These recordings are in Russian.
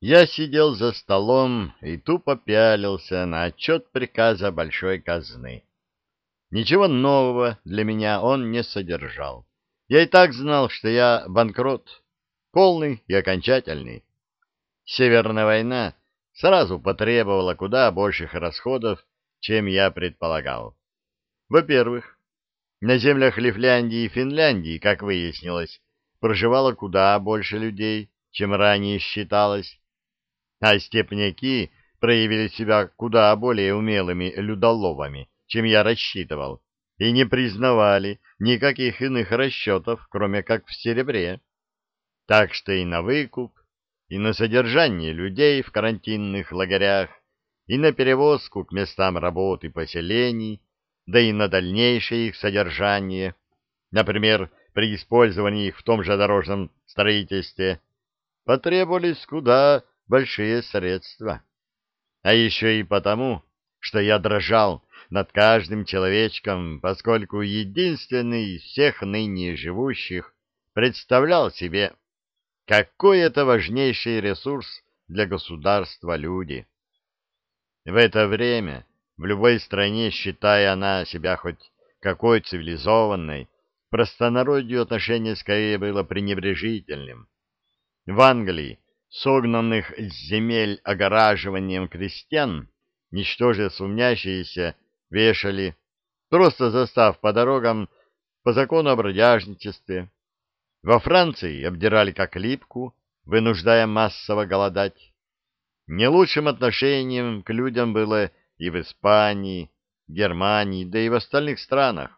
Я сидел за столом и тупо пялился на отчет приказа большой казны. Ничего нового для меня он не содержал. Я и так знал, что я банкрот, полный и окончательный. Северная война сразу потребовала куда больших расходов, чем я предполагал. Во-первых, на землях Лифляндии и Финляндии, как выяснилось, проживало куда больше людей, чем ранее считалось, а степняки проявили себя куда более умелыми людоловами, чем я рассчитывал, и не признавали никаких иных расчетов, кроме как в серебре. Так что и на выкуп, и на содержание людей в карантинных лагерях, и на перевозку к местам работы поселений, да и на дальнейшее их содержание, например, при использовании их в том же дорожном строительстве, потребовались куда большие средства. А еще и потому, что я дрожал над каждым человечком, поскольку единственный из всех ныне живущих представлял себе, какой это важнейший ресурс для государства люди. В это время в любой стране, считая она себя хоть какой цивилизованной, простонародью отношение скорее было пренебрежительным. В Англии согнанных с земель огораживанием крестьян, ничтоже сумнящиеся, вешали, просто застав по дорогам по закону о бродяжничестве. Во Франции обдирали как липку, вынуждая массово голодать. Не лучшим отношением к людям было и в Испании, Германии, да и в остальных странах.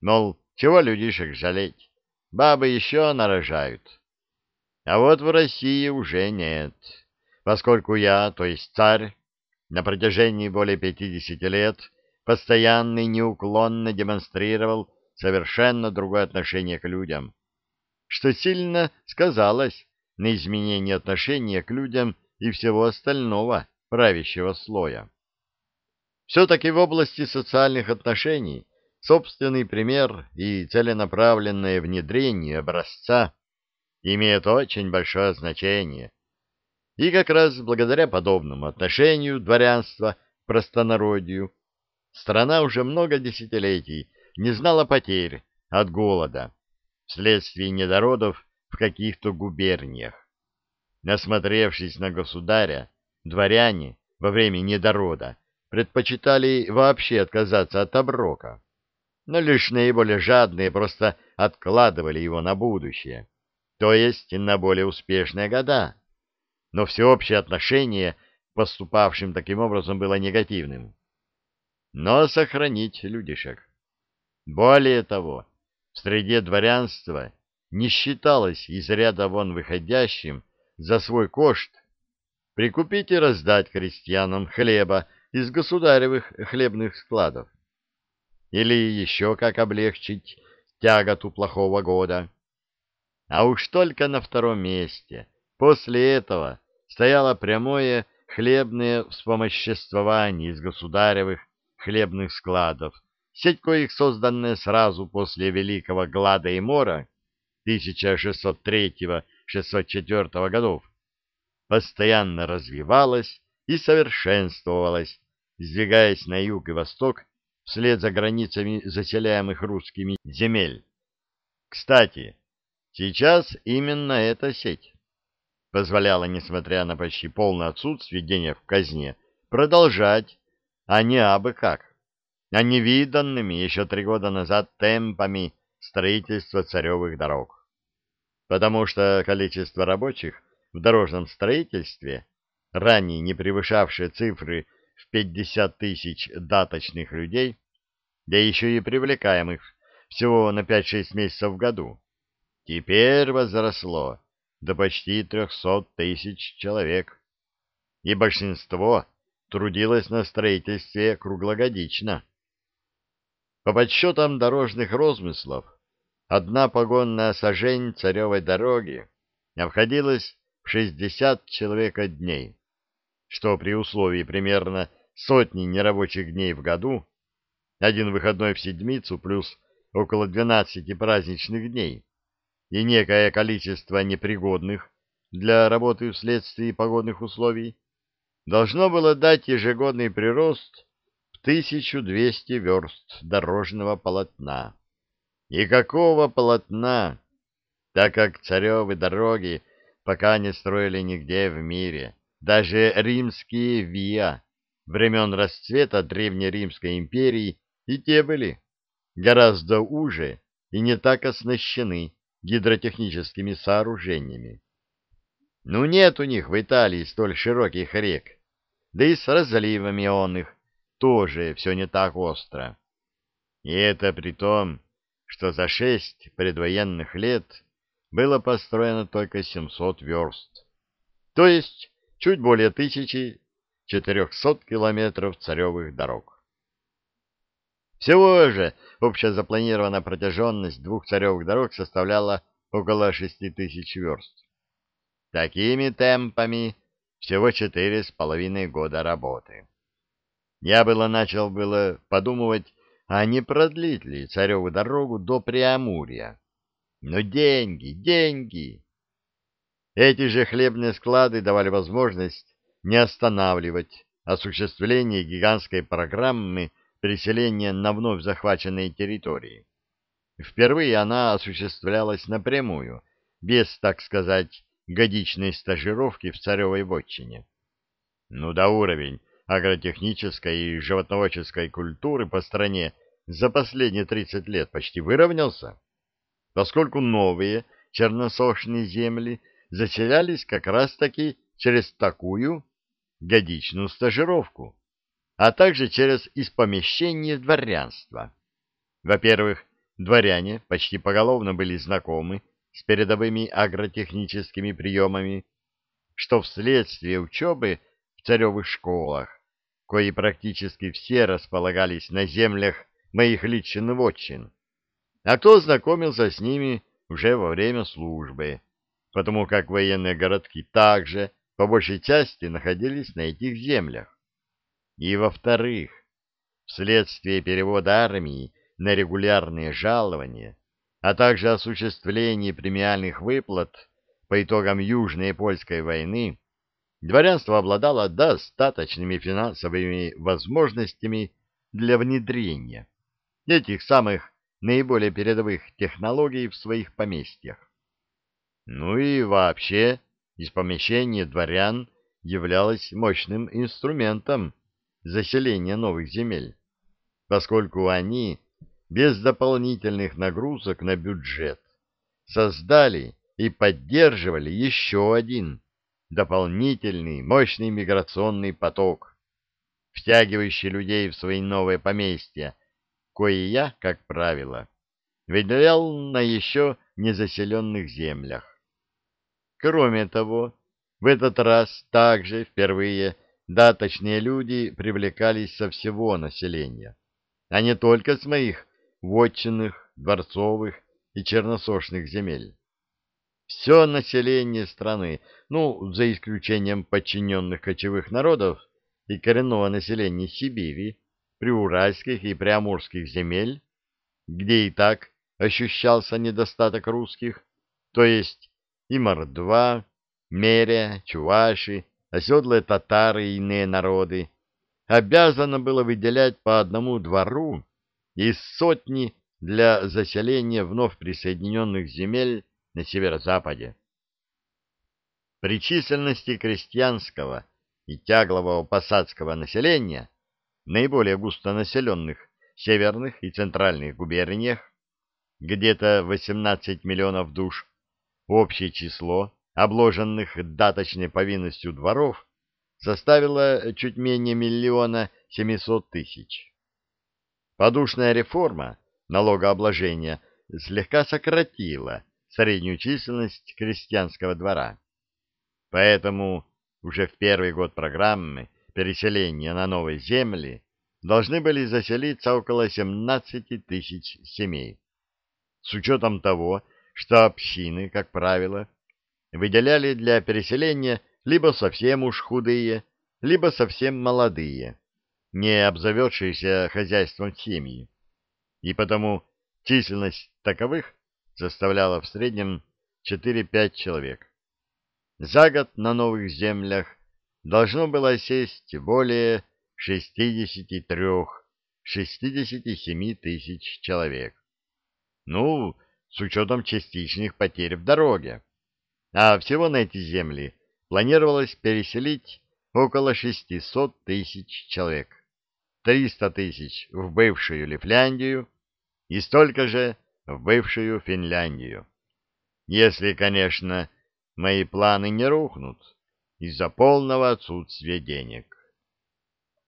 Мол, чего людишек жалеть? Бабы еще нарожают. А вот в России уже нет, поскольку я, то есть царь, на протяжении более пятидесяти лет постоянно и неуклонно демонстрировал совершенно другое отношение к людям, что сильно сказалось на изменении отношения к людям и всего остального правящего слоя. Все-таки в области социальных отношений собственный пример и целенаправленное внедрение образца имеет очень большое значение. И как раз благодаря подобному отношению дворянства к простонародью страна уже много десятилетий не знала потерь от голода вследствие недородов в каких-то губерниях. Насмотревшись на государя, дворяне во время недорода предпочитали вообще отказаться от оброка, но лишь наиболее жадные просто откладывали его на будущее то есть на более успешные года. Но всеобщее отношение к поступавшим таким образом было негативным. Но сохранить людишек. Более того, в среде дворянства не считалось из ряда вон выходящим за свой кошт прикупить и раздать крестьянам хлеба из государевых хлебных складов. Или еще как облегчить тяготу плохого года а уж только на втором месте. После этого стояло прямое хлебное вспомоществование из государевых хлебных складов, сеть коих, созданная сразу после Великого Глада и Мора 1603-604 годов, постоянно развивалась и совершенствовалась, сдвигаясь на юг и восток вслед за границами заселяемых русскими земель. Кстати, Сейчас именно эта сеть позволяла, несмотря на почти полное отсутствие денег в казне, продолжать, а не абы как, а невиданными еще три года назад темпами строительства царевых дорог. Потому что количество рабочих в дорожном строительстве, ранее не превышавшее цифры в 50 тысяч даточных людей, да еще и привлекаемых всего на 5-6 месяцев в году, теперь возросло до почти трехсот тысяч человек, и большинство трудилось на строительстве круглогодично. По подсчетам дорожных розмыслов, одна погонная сажень царевой дороги обходилась в 60 человека дней, что при условии примерно сотни нерабочих дней в году, один выходной в седмицу плюс около 12 праздничных дней, и некое количество непригодных для работы вследствие погодных условий, должно было дать ежегодный прирост в 1200 верст дорожного полотна. И какого полотна, так как царевы дороги пока не строили нигде в мире, даже римские виа времен расцвета Древнеримской империи и те были гораздо уже и не так оснащены гидротехническими сооружениями. Ну, нет у них в Италии столь широких рек, да и с разливами он их тоже все не так остро. И это при том, что за шесть предвоенных лет было построено только 700 верст, то есть чуть более тысячи 400 километров царевых дорог. Всего же общая запланированная протяженность двух царевых дорог составляла около 6 тысяч верст. Такими темпами всего четыре с половиной года работы. Я было начал было подумывать, а не продлить ли цареву дорогу до Преамурья. Но деньги, деньги! Эти же хлебные склады давали возможность не останавливать осуществление гигантской программы переселения на вновь захваченные территории. Впервые она осуществлялась напрямую, без, так сказать, годичной стажировки в царевой вотчине. Ну да уровень агротехнической и животноводческой культуры по стране за последние 30 лет почти выровнялся, поскольку новые черносошные земли заселялись как раз-таки через такую годичную стажировку, а также через испомещение дворянства. Во-первых, дворяне почти поголовно были знакомы с передовыми агротехническими приемами, что вследствие учебы в царевых школах, кои практически все располагались на землях моих личных вотчин, а кто знакомился с ними уже во время службы, потому как военные городки также по большей части находились на этих землях. И во-вторых, вследствие перевода армии на регулярные жалования а также осуществление премиальных выплат по итогам Южной Польской войны, дворянство обладало достаточными финансовыми возможностями для внедрения этих самых наиболее передовых технологий в своих поместьях. Ну и вообще, испомещение дворян являлось мощным инструментом заселения новых земель, поскольку они без дополнительных нагрузок на бюджет создали и поддерживали еще один дополнительный мощный миграционный поток, втягивающий людей в свои новые поместья, кое я, как правило, выделял на еще незаселенных землях. Кроме того, в этот раз также впервые даточные люди привлекались со всего населения, а не только с моих вотчинных, дворцовых и черносошных земель. Все население страны, ну, за исключением подчиненных кочевых народов и коренного населения Сибири, приуральских и приамурских земель, где и так ощущался недостаток русских, то есть и мордва, меря, чуваши, оседлые татары и иные народы, обязано было выделять по одному двору из сотни для заселения вновь присоединенных земель на северо-западе. При численности крестьянского и тяглового посадского населения, наиболее густонаселенных северных и центральных губерниях, где-то 18 миллионов душ, общее число обложенных даточной повинностью дворов составило чуть менее миллиона семисот тысяч. Подушная реформа налогообложения слегка сократила среднюю численность крестьянского двора. Поэтому уже в первый год программы переселения на новые земли должны были заселиться около 17 тысяч семей. С учетом того, что общины, как правило, выделяли для переселения либо совсем уж худые, либо совсем молодые, не обзаведшиеся хозяйством семьи, и потому численность таковых составляла в среднем 4-5 человек. за год на новых землях должно было сесть более 63-67 тысяч человек. Ну, с учетом частичных потерь в дороге. А всего на эти земли планировалось переселить около 600 тысяч человек. 300 тысяч в бывшую Лифляндию и столько же в бывшую Финляндию. Если, конечно, мои планы не рухнут из-за полного отсутствия денег.